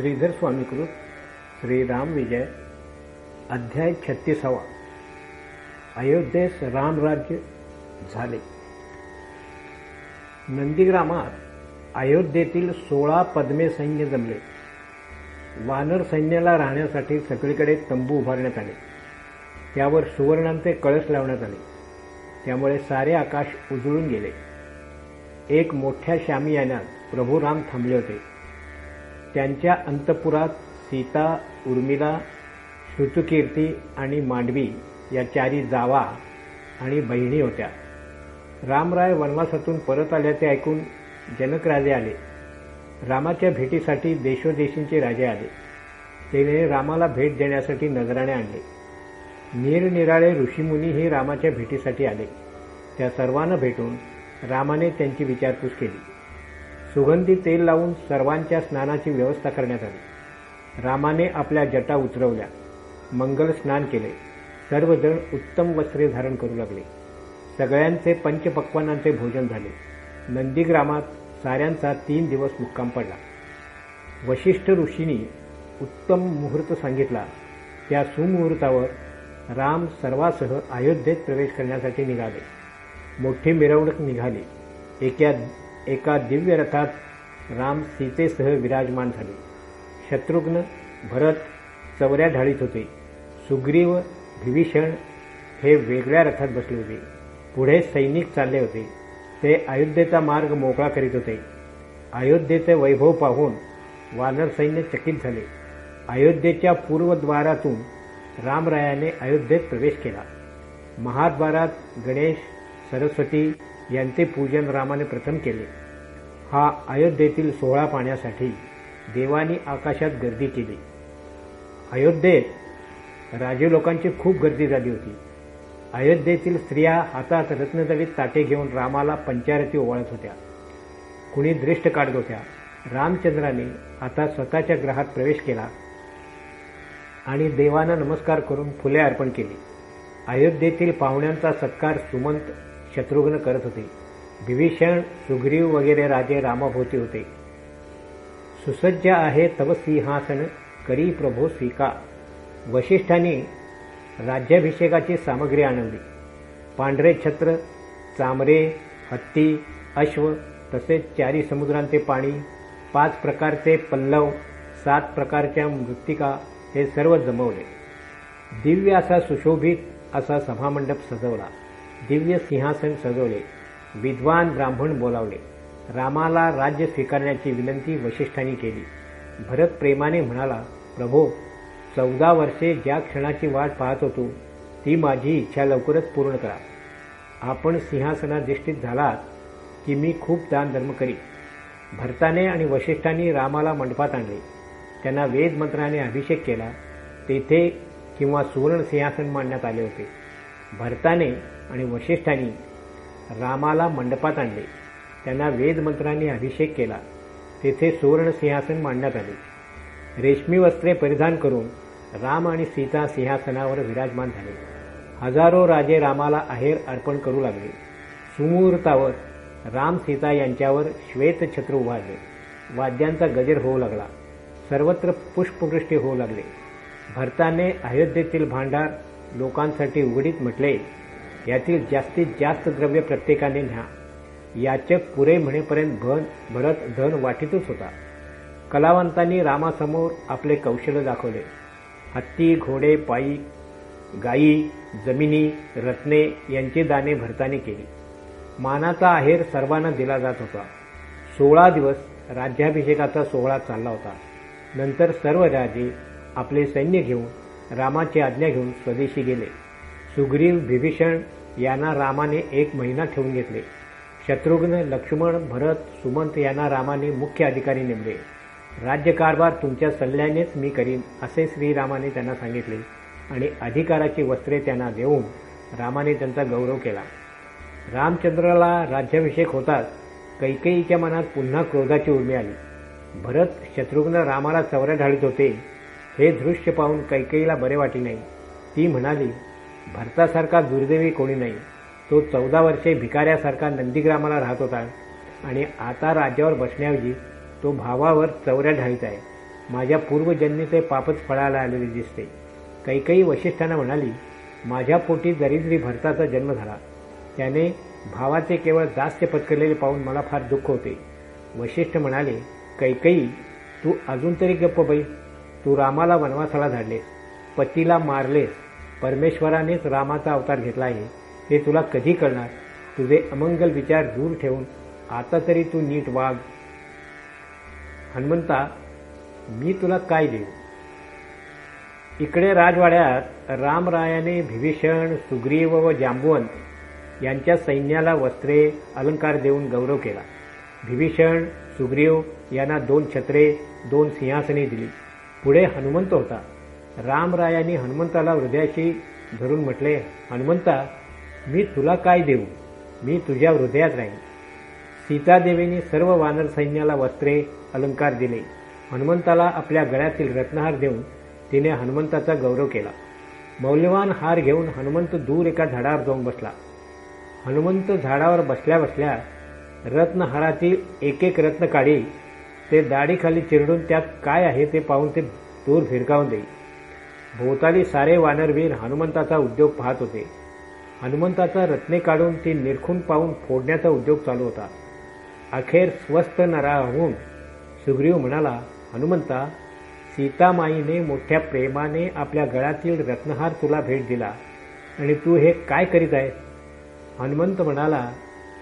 श्रीधर स्वामीकृत श्रीराम विजय अध्याय छत्तीसावा. अयोध्येस रामराज्य झाले. नंदीग्रामात अयोध्येतील सोळा पद्मे सैन्य जमले. वानर सैन्याला राहण्यासाठी सगळीकडे तंबू उभारण्यात आले. त्यावर सुवर्णांचे कळस लावण्यात आले. त्यामुळे सारे आकाश उजळून गेले. एक मोठ्या शामियानात प्रभू राम थांबले होते. त्यांच्या अंतपुरात सीता उर्मिला श्रुतकीर्ती आणि मांडवी या चारी जावा आणि बहिणी होत्या. रामराय वनवासातून परत आल्याचे ऐकून जनक राजे आले. रामाच्या भेटीसाठी देशोदेशींचे राजे आले. त्याने रामाला भेट देण्यासाठी नजराणे आणले. निरनिराळे ऋषीमुनीही रामाच्या भेटीसाठी आले. त्या सर्वांना भेटून रामाने त्यांची विचारपूस केली. सुगंधी तेल लावून सर्वांच्या स्नानाची व्यवस्था करण्यात आली. रामाने आपल्या जटा उतरवल्या. मंगल स्नान केले. सर्वजण उत्तम वस्त्रे धारण करू लागले. सगळ्यांचे पंचपक्वानांचे भोजन झाले. नंदीग्रामात साऱ्यांचा तीन दिवस मुक्काम पडला. वशिष्ठ ऋषींनी उत्तम मुहूर्त सांगितला. त्या सुमुहूर्तावर राम सर्वासह अयोध्येत प्रवेश करण्यासाठी निघाले. मोठी मिरवणूक निघाली. एका एका दिव्य रथात राम सीतेसह विराजमान झाले. शत्रुघ्न भरत चौऱ्या ढाळीत होते. सुग्रीव विभीषण हे वेगळ्या रथात बसले होते. पुढे सैनिक चालले होते. ते अयोध्येचा मार्ग मोकळा करीत होते. अयोध्येचे वैभव पाहून वानर सैन्य चकित झाले. अयोध्येच्या पूर्वद्वारातून रामरायाने अयोध्येत प्रवेश केला. महाद्वारात गणेश सरस्वती यांचे पूजन रामाने प्रथम केले. हा अयोध्येतील सोहळा पाण्यासाठी देवानी आकाशात गर्दी केली. अयोध्येत राजे लोकांची खूप गर्दी झाली होती. अयोध्येतील स्त्रिया हातात रत्नदवीत ताटे घेऊन रामाला पंचारती ओवाळत होत्या. कुणी दृष्ट काढत होत्या. रामचंद्राने आता स्वतःच्या ग्रहात प्रवेश केला आणि देवांना नमस्कार करून फुले अर्पण केली. अयोध्येतील पाहुण्यांचा सत्कार सुमंत शत्रुघ्न करत होते. विभीषण सुग्रीव वगैरे राजे रामाभोवती होते. सुसज्ज आहे तव सिंहासन करी प्रभो स्वीका वशिष्ठांनी राज्याभिषेकाची सामग्री आणवली पांढरे छत्र चामरे हत्ती अश्व तसेच चारी समुद्रांचे पाणी पाच प्रकारचे पल्लव सात प्रकारच्या मृत्तिका हे सर्व जमवले. दिव्य असा सुशोभित असा सभामंडप सजवला. दिव्य सिंहासन सजवले विद्वान ब्राह्मण बोलावले रामाला राज्य स्वीकारण्याची विनंती वशिष्ठांनी केली. भरत प्रेमाने म्हणाला प्रभो चौदा वर्षे ज्या क्षणाची वाट पाहत होतो ती माझी इच्छा लवकरच पूर्ण करा. आपण सिंहासनाधिष्ठित झालात की मी खूप दानधर्म करी भरताने आणि वशिष्ठांनी रामाला मंडपात आणले. त्यांना वेद मंत्राने अभिषेक केला. तेथे किंवा सुवर्ण सिंहासन मांडण्यात आले होते. भरताने आणि वशिष्ठांनी रामाला मंडपात आणले. त्यांना वेदमंत्रांनी अभिषेक केला. तेथे सुवर्ण सिंहासन मांडण्यात आले. रेशमी वस्त्रे परिधान करून राम आणि सीता सिंहासनावर विराजमान झाले. हजारो राजे रामाला आहेर अर्पण करू लागले. सुमुहूर्तावर राम सीता यांच्यावर श्वेतछत्र उभारले. वाद्यांचा गजर होऊ लागला. सर्वत्र पुष्पवृष्टी होऊ लागले. भरताने अयोध्येतील भांडार लोकांसाठी उघडीत म्हटले यातील जास्तीत जास्त द्रव्य प्रत्येकाने न्या. याचक पुरे म्हणेपर्यंत भन भरत धन वाटीतच होता. कलावंतांनी रामासमोर आपले कौशल्य दाखवले. हत्ती घोडे पायी गायी जमिनी रत्ने यांची दाने भरताने केली. मानाचा आहेर सर्वांना दिला जात होता. सोळा दिवस राज्याभिषेकाचा सोहळा चालला होता. नंतर सर्व राजे आपले सैन्य घेऊन रामाची आज्ञा घेऊन स्वदेशी गेले. सुग्रीव विभीषण यांना रामाने एक महिना ठेवून घेतले. शत्रुघ्न लक्ष्मण भरत सुमंत यांना रामाने मुख्य अधिकारी नेमले. राज्यकारभार तुमच्या सल्ल्यानेच मी करीन असे श्रीरामाने त्यांना सांगितले आणि अधिकाराची वस्त्रे त्यांना देऊन रामाने त्यांचा गौरव केला. रामचंद्राला राज्याभिषेक होताच कैकेयीच्या मनात पुन्हा क्रोधाची उर्मी आली. भरत शत्रुघ्न रामाला चवऱ्या ढाळीत होते. हे दृश्य पाहून कैकेईला बरे वाटी नाही. ती म्हणाली भरतासारखा दुर्दैवी कोणी नाही. तो चौदा वर्षे भिकाऱ्यासारखा नंदीग्रामाला राहत होता आणि आता राज्यावर बसण्याऐवजी तो भावावर चौऱ्या ढाळीत आहे. माझ्या पूर्वजन्मीचे पापच फळायला आलेले दिसते. कैकई वशिष्ठांना म्हणाली माझ्या पोटी दरिद्री भरताचा जन्म झाला. त्याने भावाचे केवळ दास्य पत्करलेले पाहून मला फार दुःख होते. वशिष्ठ म्हणाले कैकई तू अजून तरी गप्प बैस तू रामाला वनवासाला धाडलेस पतीला मारलेस परमेश्वरानेच रामाचा अवतार घेतला आहे. हे तुला कधी कळणार? तुझे अमंगल विचार दूर ठेवून आता तरी तू नीट वाघ हनुमंता मी तुला काय देऊ? इकडे राजवाड्यात रामरायाने विभीषण सुग्रीव व जांबुवंत यांच्या सैन्याला वस्त्रे अलंकार देऊन गौरव केला. विभीषण सुग्रीव यांना दोन छत्रे दोन सिंहासने दिली. पुढे हनुमंत होता. रामरायांनी हनुमंताला हृदयाशी धरून म्हटले हनुमंता मी तुला काय देऊ? मी तुझ्या हृदयात राहीन. सीतादेवीने सर्व वानर सैन्याला वस्त्रे अलंकार दिले. हनुमंताला आपल्या गळ्यातील रत्नहार देऊन तिने हनुमंताचा गौरव केला. मौल्यवान हार घेऊन हनुमंत दूर एका झाडावर जाऊन बसला. हनुमंत झाडावर बसल्या बसल्या रत्नहारातील एक एक रत्न काढी ते दाढीखाली चिरडून त्यात काय आहे ते पाहून ते दूर फिरकावून देई. भोवताली सारे वानरवीर हनुमंताचा उद्योग पाहत होते. हनुमंताचा रत्ने काढून ती निरखून पाहून फोडण्याचा उद्योग चालू होता. अखेर स्वस्त नरा होऊन सुग्रीव म्हणाला हनुमंता सीतामाईने मोठ्या प्रेमाने आपल्या गळ्यातील रत्नहार तुला भेट दिला. आणि तू हे काय करीत आहे हनुमंत म्हणाला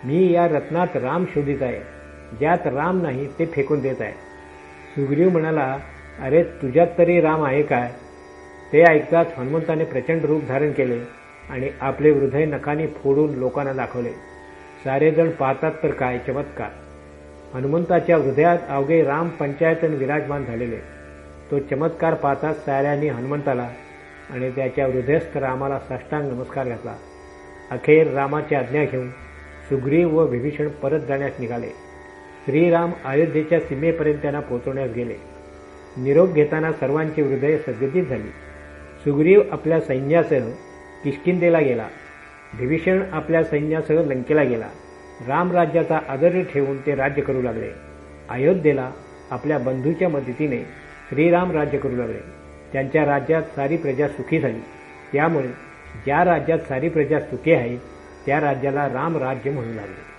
मी या रत्नात राम शोधित आहे. ज्यात राम नाही ते फेकून देत आहे. सुग्रीव म्हणाला अरे तुझ्यात तरी राम आहे काय? ते ऐकताच हनुमंताने प्रचंड रूप धारण केले आणि आपले हृदय नखाने फोडून लोकांना दाखवले. सारेजण पाहतात तर काय चमत्कार. हनुमंताच्या हृदयात अवघे राम पंचायतन विराजमान झालेले. तो चमत्कार पाहताच साऱ्यांनी हनुमंताला आणि त्याच्या हृदयस्थ रामाला साष्टांग नमस्कार घातला. अखेर रामाची आज्ञा घेऊन सुग्रीव व विभीषण परत जाण्यास निघाले. श्रीराम अयोध्येच्या सीमेपर्यंत त्यांना पोहोचवण्यास गेले. निरोप घेताना सर्वांची हृदय सद्गतीत झाली. सुग्रीव आपल्या सैन्यासह किष्किंदेला गेला. विभीषण आपल्या सैन्यासह लंकेला गेला. रामराज्याचा आदर ठेवून ते राज्य करू लागले. अयोध्येला आपल्या बंधूच्या मदतीने श्रीराम राज्य करू लागले. त्यांच्या राज्यात सारी प्रजा सुखी झाली. त्यामुळे ज्या राज्यात सारी प्रजा सुखी आहे त्या राज्याला राम राज्य म्हणू लागले.